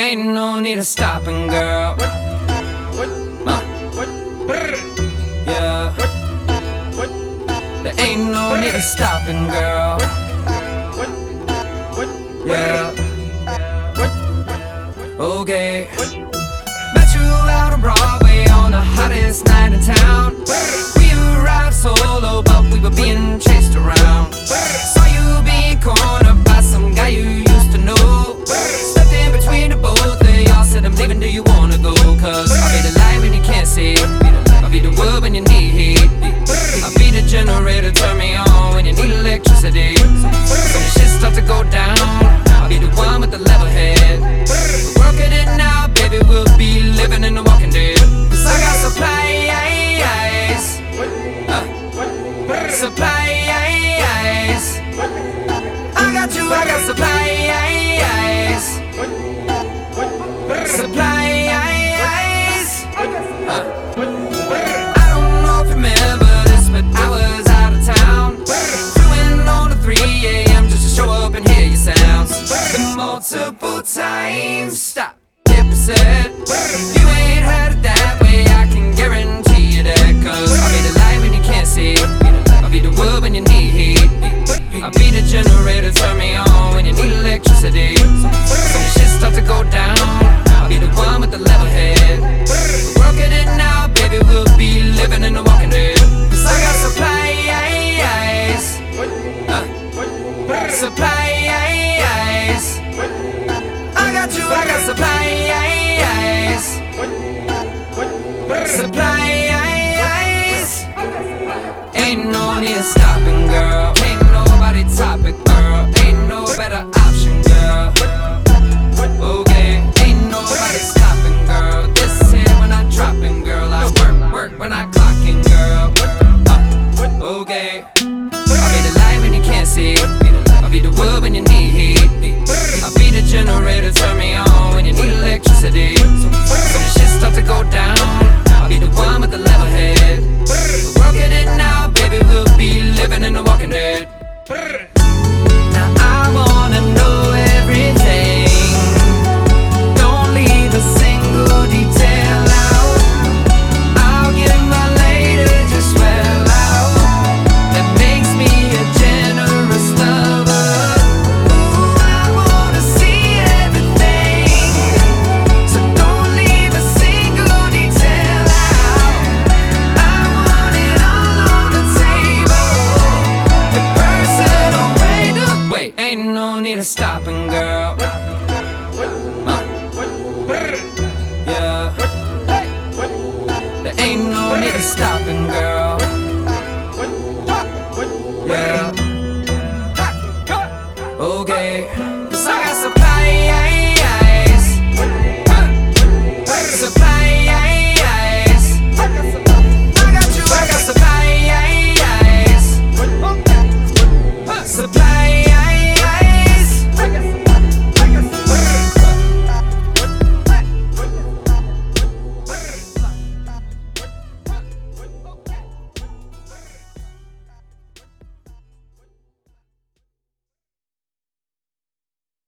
Ain't no need of stopping, girl. What? What? What? Yeah. What? What? There ain't no need of stopping, girl. without you, I got supplies. Supplies. I don't remember this, but I was out of town. Doing on to 3 a.m. just to show up and hear your sounds. Multiple times. Stop. Dip, ain't stopping, girl. Yeah. There ain't no stopping.